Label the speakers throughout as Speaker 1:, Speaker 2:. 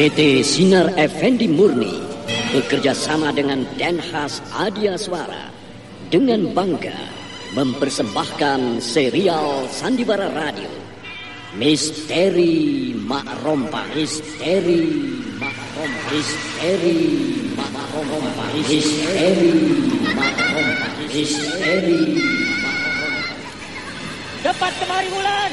Speaker 1: PT Sinar Effendi Murni bekerja sama dengan Denhas Adia Suara dengan bangga mempersembahkan serial Sandiwara Radio Misteri Mak Rompang Misteri Mak Rompang Misteri Mak Rompang Misteri Mak Rompang Misteri
Speaker 2: Cepat kemari Wulan.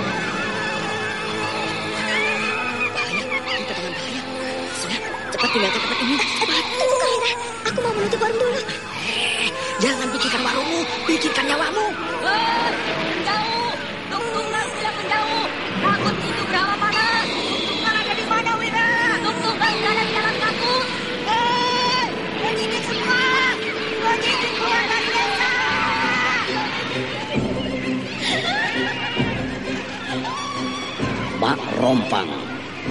Speaker 2: Cepat tinggalkan tempat ini.
Speaker 3: Aku mau menutup warung dulu.
Speaker 2: Eh, jangan pikirkan warungmu, pikirkan nyawamu.
Speaker 4: Menjauh! Tungtunglah sudah menjauh! Takut itu berapa mana? Tungtunglah ada di mana, Wira? Tungtunglah sudah ada di dalam takut! Begini semua! Begini keluar dari desa!
Speaker 1: Mak Rompang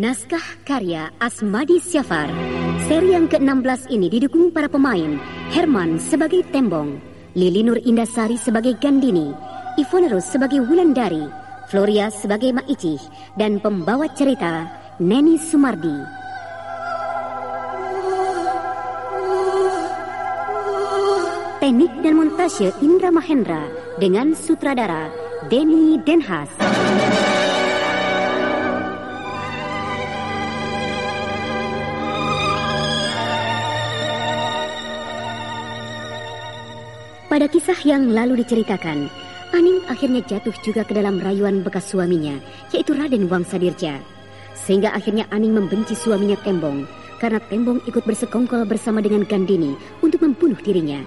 Speaker 5: Naskah karya Asmadi Syafar. Seri yang ke-16 ini didukung para pemain Herman sebagai Tembong, Lili Nur Indasari sebagai Gandini, Ivonerus sebagai Wulandari, Floria sebagai Mak Icih, dan pembawa cerita Neni Sumardi. Teknik dan montase Indra Mahendra dengan sutradara Denny Denhas. Pada kisah yang lalu diceritakan, Aning akhirnya jatuh juga ke dalam rayuan bekas suaminya, yaitu Raden Wangsadirja. Sehingga akhirnya Aning membenci suaminya Tembong karena Tembong ikut bersekongkol bersama dengan Gandini untuk membunuh dirinya.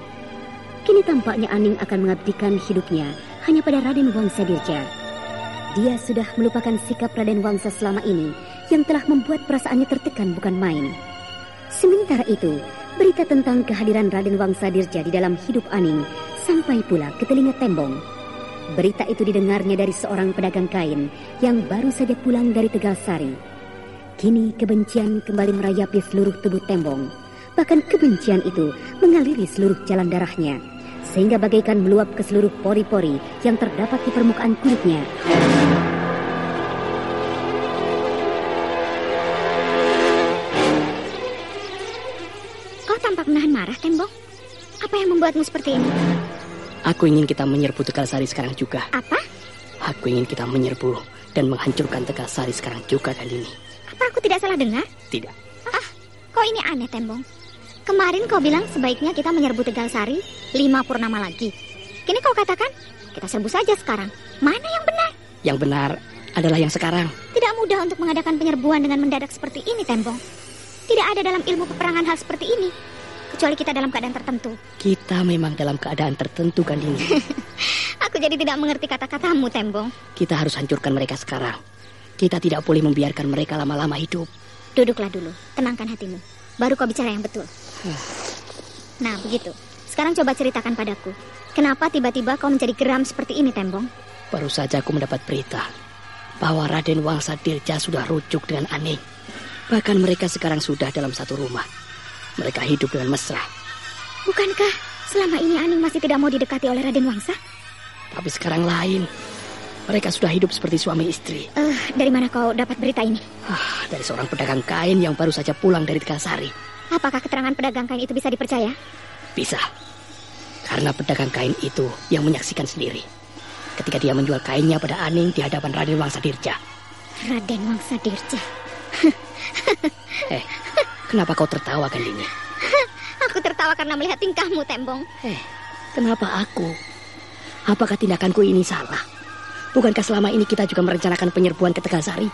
Speaker 5: Kini tampaknya Aning akan mengabdikan hidupnya hanya pada Raden Wangsa Dirja. Dia sudah melupakan sikap Raden Wangsa selama ini yang telah membuat perasaannya tertekan bukan main. Sementara itu, berita tentang kehadiran Raden Wangsa Dirja di dalam hidup Aning sampai pula ke telinga Tembong. Berita itu didengarnya dari seorang pedagang kain yang baru saja pulang dari Tegal Sari. Kini kebencian kembali merayapi seluruh tubuh Tembong. Bahkan kebencian itu mengaliri seluruh jalan darahnya sehingga bagaikan meluap ke seluruh pori-pori yang terdapat di permukaan kulitnya.
Speaker 6: Membuatmu seperti ini?
Speaker 7: Aku ingin kita menyerbu Tegal Sari sekarang juga.
Speaker 6: Apa?
Speaker 7: Aku ingin kita menyerbu dan menghancurkan Tegal Sari sekarang juga dan ini.
Speaker 6: Apa aku tidak salah dengar?
Speaker 7: Tidak.
Speaker 6: Ah, kau ini aneh, Tembong. Kemarin kau bilang sebaiknya kita menyerbu Tegal Sari lima purnama lagi. Kini kau katakan kita serbu saja sekarang. Mana yang benar?
Speaker 7: Yang benar adalah yang sekarang.
Speaker 6: Tidak mudah untuk mengadakan penyerbuan dengan mendadak seperti ini, Tembong. Tidak ada dalam ilmu peperangan hal seperti ini. Kecuali kita dalam keadaan tertentu.
Speaker 7: Kita memang dalam keadaan tertentu kan ini.
Speaker 6: Aku jadi tidak mengerti kata-katamu, Tembong.
Speaker 7: Kita harus hancurkan mereka sekarang. Kita tidak boleh membiarkan mereka lama-lama hidup.
Speaker 6: Duduklah dulu, tenangkan hatimu. Baru kau bicara yang betul. Nah, begitu. Sekarang coba ceritakan padaku. Kenapa tiba-tiba kau menjadi geram seperti ini, Tembong?
Speaker 7: Baru saja aku mendapat berita bahwa Raden Wangsa Dirja sudah rujuk dengan Aning. Bahkan mereka sekarang sudah dalam satu rumah. Mereka hidup dengan mesra.
Speaker 6: Bukankah selama ini Aning masih tidak mau didekati oleh Raden Wangsa?
Speaker 7: Tapi sekarang lain. Mereka sudah hidup seperti suami istri.
Speaker 6: Eh, dari mana kau dapat berita ini?
Speaker 7: Ah, dari seorang pedagang kain yang baru saja pulang dari Tegalsari.
Speaker 6: Apakah keterangan pedagang kain itu bisa dipercaya?
Speaker 7: Bisa. Karena pedagang kain itu yang menyaksikan sendiri. Ketika dia menjual kainnya pada Aning di hadapan Raden Wangsa Dirja.
Speaker 6: Raden Wangsa Dirja.
Speaker 7: Eh, kenapa kau tertawa, Gandini?
Speaker 6: Aku tertawa karena melihat tingkahmu, Tembong.
Speaker 7: Eh, kenapa aku? Apakah tindakanku ini salah? Bukankah selama ini kita juga merencanakan penyerbuan ke Tegalsari?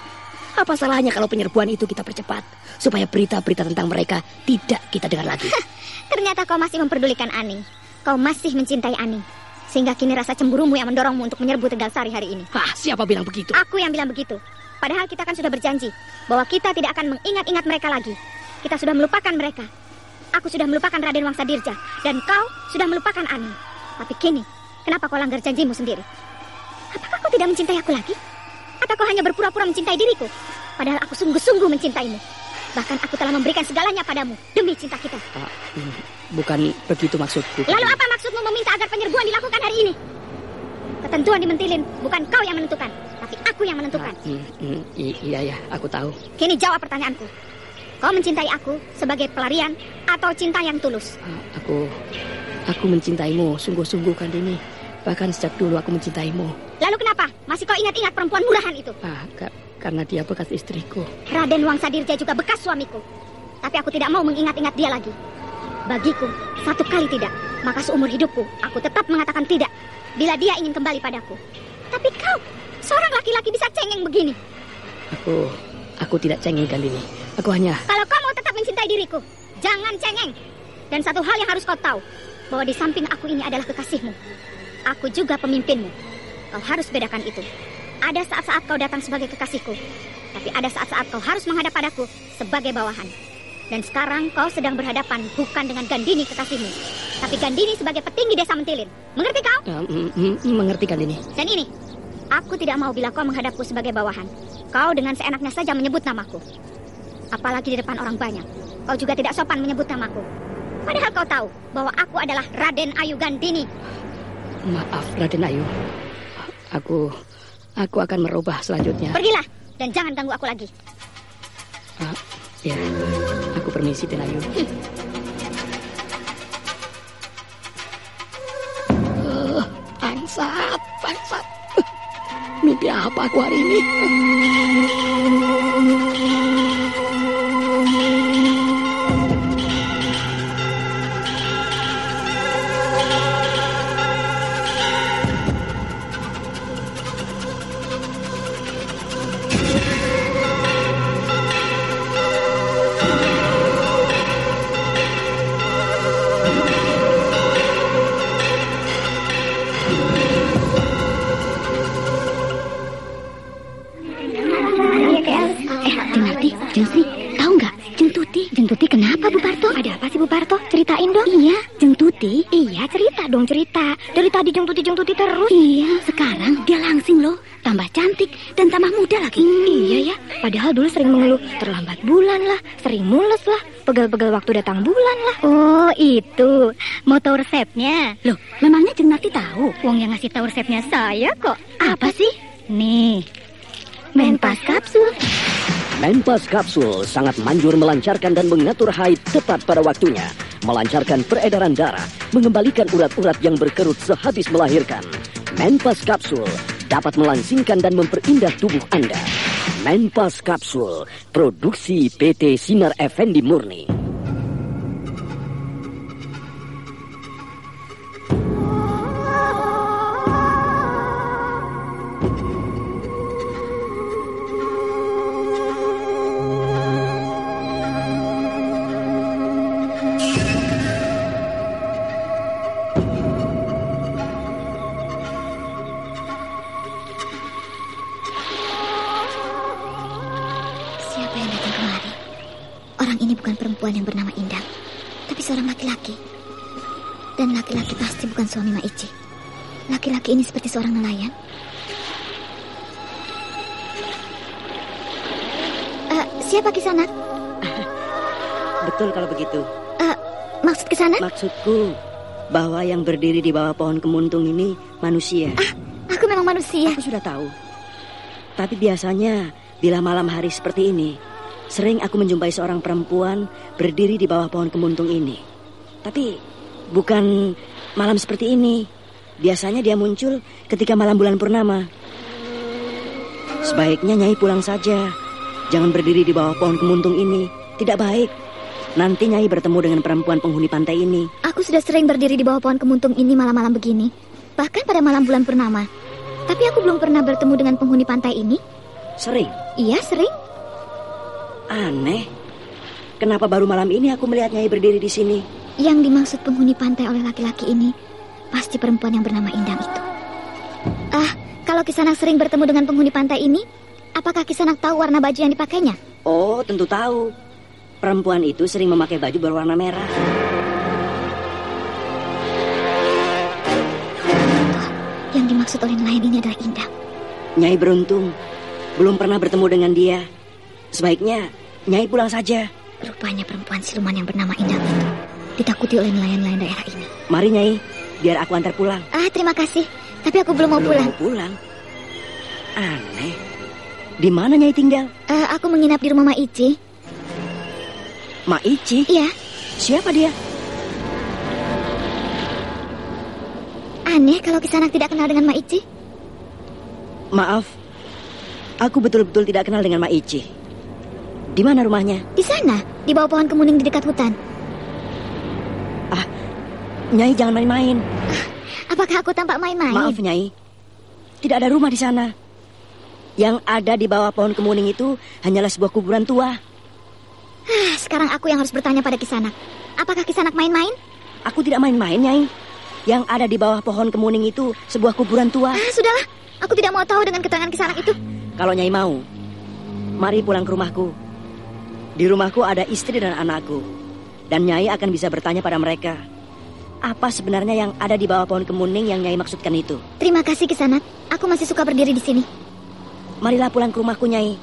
Speaker 7: Apa salahnya kalau penyerbuan itu kita percepat supaya berita-berita tentang mereka tidak kita dengar lagi?
Speaker 6: Ternyata kau masih memperdulikan Aning. Kau masih mencintai Aning. Sehingga kini rasa cemburumu yang mendorongmu untuk menyerbu Tegal Sari hari ini.
Speaker 7: Hah, siapa bilang begitu?
Speaker 6: Aku yang bilang begitu. Padahal kita kan sudah berjanji bahwa kita tidak akan mengingat-ingat mereka lagi. Kita sudah melupakan mereka. Aku sudah melupakan Raden Wangsa Dirja dan kau sudah melupakan Aning. Tapi kini, kenapa kau langgar janjimu sendiri? Apakah kau tidak mencintai aku lagi? Atau kau hanya berpura-pura mencintai diriku? Padahal aku sungguh-sungguh mencintaimu. Bahkan aku telah memberikan segalanya padamu demi cinta kita.
Speaker 7: Hmm, bukan begitu maksudku.
Speaker 6: Lalu apa maksudmu meminta agar penyerbuan dilakukan hari ini? Ketentuan dimentilin, bukan kau yang menentukan, tapi aku yang menentukan.
Speaker 7: I- iya ya, aku tahu.
Speaker 6: Kini jawab pertanyaanku. Kau mencintai aku sebagai pelarian atau cinta yang tulus?
Speaker 7: Ah, aku aku mencintaimu sungguh-sungguh Gandini. Bahkan sejak dulu aku mencintaimu.
Speaker 6: Lalu kenapa masih kau ingat-ingat perempuan murahan itu?
Speaker 7: Ah, ka- karena dia bekas istriku.
Speaker 6: Raden Wangsa Dirja juga bekas suamiku. Tapi aku tidak mau mengingat-ingat dia lagi. Bagiku, satu kali tidak, maka seumur hidupku aku tetap mengatakan tidak bila dia ingin kembali padaku. Tapi kau, seorang laki-laki bisa cengeng begini.
Speaker 7: Aku aku tidak cengeng Gandini. Aku hanya
Speaker 6: Kalau kau mau tetap mencintai diriku, jangan cengeng. Dan satu hal yang harus kau tahu, bahwa di samping aku ini adalah kekasihmu. Aku juga pemimpinmu. Kau harus bedakan itu. Ada saat-saat kau datang sebagai kekasihku, tapi ada saat-saat kau harus menghadap padaku sebagai bawahan. Dan sekarang kau sedang berhadapan bukan dengan Gandini kekasihmu, tapi Gandini sebagai petinggi desa Mentilin. Mengerti kau?
Speaker 7: Ah, mm, mm, mm, mengerti Gandini.
Speaker 6: Dan ini, aku tidak mau bila kau menghadapku sebagai bawahan. Kau dengan seenaknya saja menyebut namaku. Apalagi di depan orang banyak. Kau juga tidak sopan menyebut namaku. Padahal kau tahu bahwa aku adalah Raden Ayu Gandini.
Speaker 7: Maaf Raden Ayu. Aku aku akan merubah selanjutnya.
Speaker 6: Pergilah dan jangan ganggu aku lagi.
Speaker 7: Ah, ya, aku permisi Den Ayu. Eh, bangsat, bangsat. Mimpi apa aku hari ini?
Speaker 3: Iya, cerita dong cerita. Dari tadi Jeng Tuti, Jeng Tuti terus. Iya. Sekarang dia langsing loh. Tambah cantik dan tambah muda lagi. Iya ya. Padahal dulu sering mengeluh terlambat bulan lah, sering mules lah, pegal-pegal waktu datang bulan lah. Oh, itu. Mau tahu resepnya? Loh, memangnya Jeng Nati tahu? Wong yang ngasih tahu resepnya saya kok. Apa sih? Nih. Menpas kapsul.
Speaker 1: Menpas Kapsul sangat manjur melancarkan dan mengatur haid tepat pada waktunya, melancarkan peredaran darah, mengembalikan urat-urat yang berkerut sehabis melahirkan. Menpas Kapsul dapat melangsingkan dan memperindah tubuh Anda. Menpas Kapsul, produksi PT Sinar Effendi Murni.
Speaker 3: Ini bukan perempuan yang bernama Indah, tapi seorang laki-laki. Dan laki-laki pasti bukan suami Maici. Laki-laki ini seperti seorang nelayan. Eh, siapa kisanak?
Speaker 8: Betul kalau begitu.
Speaker 3: Eh, maksud kisanak?
Speaker 8: Maksudku bahwa yang berdiri di bawah pohon kemuntung ini manusia.
Speaker 3: Aku memang manusia.
Speaker 8: Aku sudah tahu. Tapi biasanya bila malam hari seperti ini, sering aku menjumpai seorang perempuan berdiri di bawah pohon kemuntung ini. Tapi bukan malam seperti ini. Biasanya dia muncul ketika malam bulan purnama. Sebaiknya Nyai pulang saja. Jangan berdiri di bawah pohon kemuntung ini. Tidak baik. Nanti Nyai bertemu dengan perempuan penghuni pantai ini.
Speaker 3: Aku sudah sering berdiri di bawah pohon kemuntung ini malam-malam begini. Bahkan pada malam bulan purnama. Tapi aku belum pernah bertemu dengan penghuni pantai ini.
Speaker 8: Sering.
Speaker 3: Iya, sering.
Speaker 8: Aneh. Kenapa baru malam ini aku melihat Nyai berdiri di sini?
Speaker 3: Yang dimaksud penghuni pantai oleh laki-laki ini pasti perempuan yang bernama Indang itu. Ah, kalau Kisanak sering bertemu dengan penghuni pantai ini, apakah Kisanak tahu warna baju yang dipakainya?
Speaker 8: Oh, tentu tahu. Perempuan itu sering memakai baju berwarna merah.
Speaker 3: Yang dimaksud oleh nelayan ini adalah Indang.
Speaker 8: Nyai beruntung. Belum pernah bertemu dengan dia. Sebaiknya Nyai pulang saja.
Speaker 3: Rupanya perempuan siluman yang bernama Indang itu ditakuti oleh nelayan-nelayan daerah ini.
Speaker 8: Mari Nyai, biar aku antar pulang.
Speaker 3: Ah, terima kasih. Tapi aku belum mau
Speaker 8: Belum
Speaker 3: pulang.
Speaker 8: mau pulang. Aneh. Di mana Nyai tinggal?
Speaker 3: Eh, aku menginap di rumah Maici.
Speaker 8: Ma Ici?
Speaker 3: Iya,
Speaker 8: Siapa dia?
Speaker 3: aneh kalau Kisanak tidak kenal dengan Maici.
Speaker 8: Maaf. Aku betul-betul tidak kenal dengan Ma Ici. Di mana rumahnya?
Speaker 3: Di sana, di bawah pohon kemuning di dekat hutan.
Speaker 8: Nyai jangan main-main.
Speaker 3: Apakah aku tampak main-main?
Speaker 8: Maaf Nyai. Tidak ada rumah di sana. Yang ada di bawah pohon kemuning itu hanyalah sebuah kuburan tua.
Speaker 3: Ah, sekarang aku yang harus bertanya pada Kisanak. Apakah Kisanak main-main?
Speaker 8: Aku tidak main-main, Nyai. Yang ada di bawah pohon kemuning itu sebuah kuburan tua.
Speaker 3: Ah, sudahlah. Aku tidak mau tahu dengan keterangan Kisanak itu.
Speaker 8: Kalau Nyai mau, mari pulang ke rumahku. Di rumahku ada istri dan anakku. Dan Nyai akan bisa bertanya pada mereka. Apa sebenarnya yang ada di bawah pohon kemuning yang Nyai maksudkan itu?
Speaker 3: Terima kasih Kisanak. Aku masih suka berdiri di sini.
Speaker 8: Marilah pulang ke rumahku, Nyai.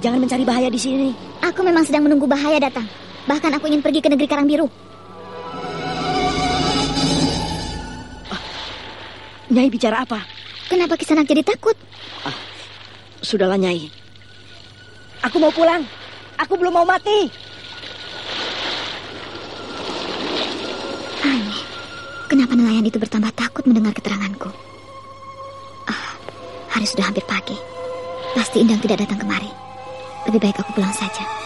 Speaker 8: Jangan mencari bahaya di sini.
Speaker 3: Aku memang sedang menunggu bahaya datang. Bahkan aku ingin pergi ke negeri Karang Biru.
Speaker 8: Nyai bicara apa?
Speaker 3: Kenapa Kisanak jadi takut?
Speaker 8: Sudahlah, Nyai. Aku mau pulang. Aku belum mau mati.
Speaker 3: Aneh. Kenapa nelayan itu bertambah takut mendengar keteranganku? Ah, hari sudah hampir pagi. Pasti Indang tidak datang kemari. Lebih baik aku pulang saja.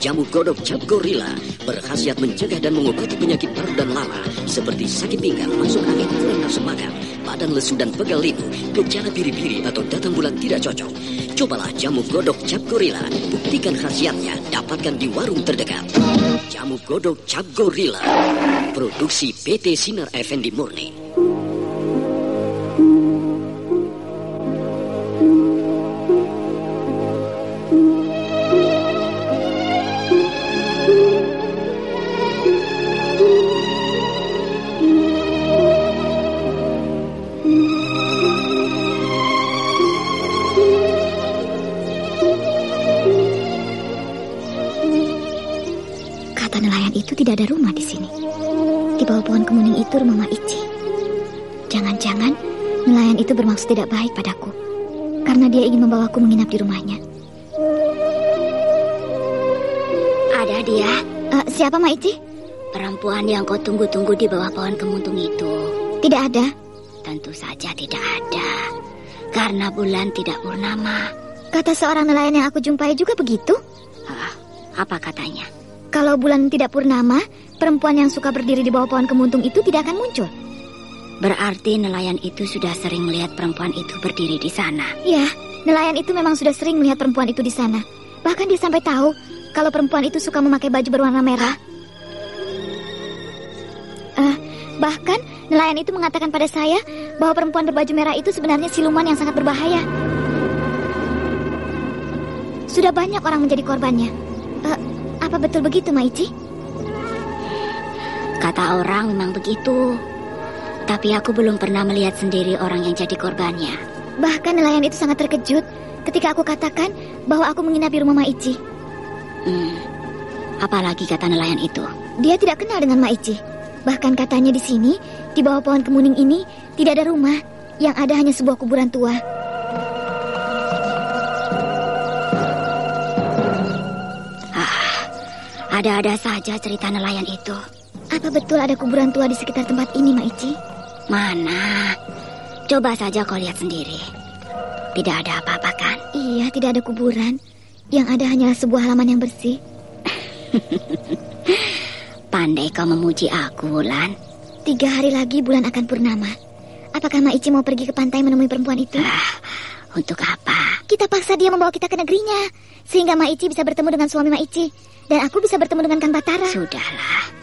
Speaker 1: Jamu godok cap gorila berkhasiat mencegah dan mengobati penyakit paru dan lama seperti sakit pinggang, masuk angin, kurang nafsu makan, badan lesu dan pegal linu, gejala biri-biri atau datang bulan tidak cocok. Cobalah jamu godok cap gorila, buktikan khasiatnya, dapatkan di warung terdekat. Jamu godok cap gorila, produksi PT Sinar Effendi Murni.
Speaker 3: Bermaksud tidak baik padaku. Karena dia ingin membawaku menginap di rumahnya.
Speaker 9: Ada dia,
Speaker 3: Eh, siapa Maici?
Speaker 9: perempuan yang kau tunggu-tunggu di bawah pohon kemuntung itu.
Speaker 3: Tidak ada.
Speaker 9: Tentu saja tidak ada. Karena bulan tidak purnama.
Speaker 3: Kata seorang nelayan yang aku jumpai juga begitu.
Speaker 9: Ah, apa katanya?
Speaker 3: Kalau bulan tidak purnama, perempuan yang suka berdiri di bawah pohon kemuntung itu tidak akan muncul.
Speaker 9: Berarti nelayan itu sudah sering melihat perempuan itu berdiri di sana.
Speaker 3: Ya, nelayan itu memang sudah sering melihat perempuan itu di sana. Bahkan dia sampai tahu kalau perempuan itu suka memakai baju berwarna merah. Eh, bahkan nelayan itu mengatakan pada saya bahwa perempuan berbaju merah itu sebenarnya siluman yang sangat berbahaya. Sudah banyak orang menjadi korbannya. Eh, apa betul begitu, Maici?
Speaker 9: Kata orang memang begitu. Tapi aku belum pernah melihat sendiri orang yang jadi korbannya.
Speaker 3: Bahkan nelayan itu sangat terkejut ketika aku katakan bahwa aku menginap di rumah Maici.
Speaker 9: Hmm, apalagi kata nelayan itu.
Speaker 3: Dia tidak kenal dengan Maici. Bahkan katanya di sini, di bawah pohon kemuning ini, tidak ada rumah. Yang ada hanya sebuah kuburan tua.
Speaker 9: Ada-ada saja cerita nelayan itu.
Speaker 3: Apa betul ada kuburan tua di sekitar tempat ini, Maici?
Speaker 9: Mana? Coba saja kau lihat sendiri. Tidak ada apa-apa kan?
Speaker 3: Iya, tidak ada kuburan. Yang ada hanyalah sebuah halaman yang bersih.
Speaker 9: Pandai kau memuji aku, Wulan.
Speaker 3: Tiga hari lagi bulan akan purnama. Apakah Maici mau pergi ke pantai menemui perempuan itu?
Speaker 9: Ah, untuk apa?
Speaker 3: Kita paksa dia membawa kita ke negerinya. Sehingga Maici bisa bertemu dengan suami Maici. Dan aku bisa bertemu dengan Kang Batara.
Speaker 9: Sudahlah.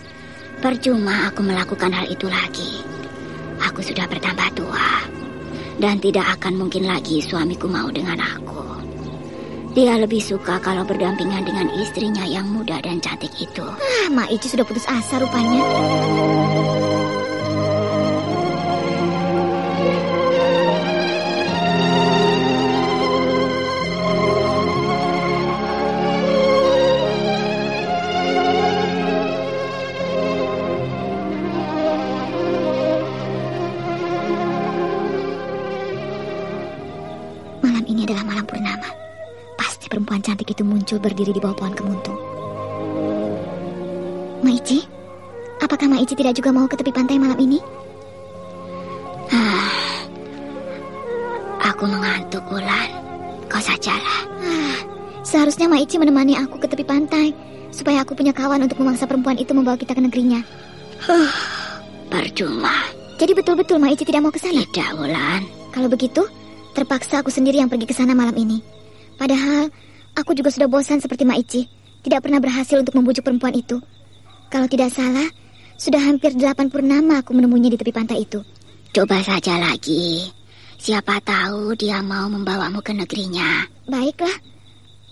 Speaker 9: Percuma aku melakukan hal itu lagi. Aku sudah bertambah tua. Dan tidak akan mungkin lagi suamiku mau dengan aku. Dia lebih suka kalau berdampingan dengan istrinya yang muda dan cantik itu.
Speaker 3: Ah, Maici sudah putus asa rupanya. Itu muncul berdiri di bawah pohon kemuntung. Maici, apakah Maici tidak juga mau ke tepi pantai malam ini?
Speaker 9: Ah, aku mengantuk, Wulan. Kau sajalah.
Speaker 3: Ah, seharusnya Maici menemani aku ke tepi pantai supaya aku punya kawan untuk memangsa perempuan itu membawa kita ke negerinya.
Speaker 9: Percuma.
Speaker 3: Jadi betul-betul Maici tidak mau ke sana.
Speaker 9: Tidak, Wulan.
Speaker 3: Kalau begitu, terpaksa aku sendiri yang pergi ke sana malam ini. Padahal aku juga sudah bosan seperti Maici, tidak pernah berhasil untuk membujuk perempuan itu. Kalau tidak salah, sudah hampir delapan purnama aku menemuinya di tepi pantai itu.
Speaker 9: Coba saja lagi. Siapa tahu dia mau membawamu ke negerinya.
Speaker 3: Baiklah,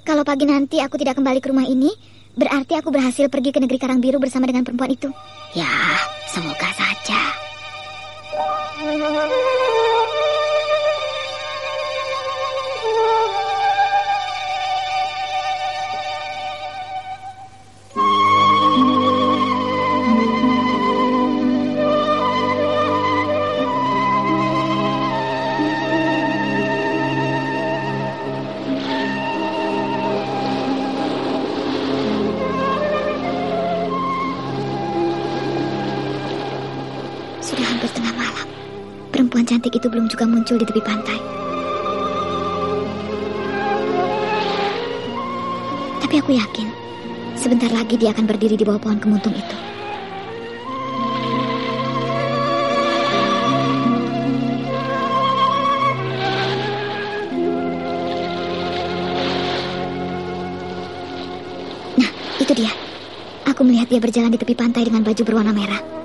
Speaker 3: kalau pagi nanti aku tidak kembali ke rumah ini, berarti aku berhasil pergi ke negeri Karang Biru bersama dengan perempuan itu.
Speaker 9: Ya, semoga saja.
Speaker 3: Cantik itu belum juga muncul di tepi pantai. Tapi aku yakin, sebentar lagi dia akan berdiri di bawah pohon kemuntung itu. Nah, itu dia. Aku melihat dia berjalan di tepi pantai dengan baju berwarna merah.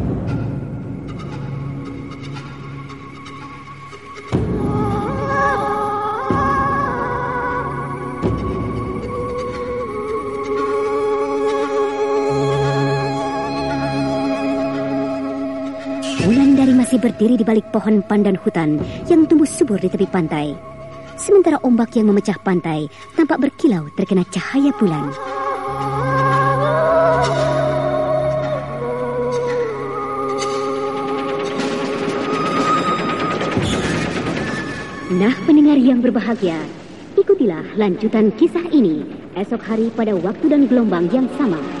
Speaker 5: Masih berdiri di balik pohon pandan hutan yang tumbuh subur di tepi pantai. Sementara ombak yang memecah pantai tampak berkilau terkena cahaya bulan. Nah, pendengar yang berbahagia, ikutilah lanjutan kisah ini esok hari pada waktu dan gelombang yang sama.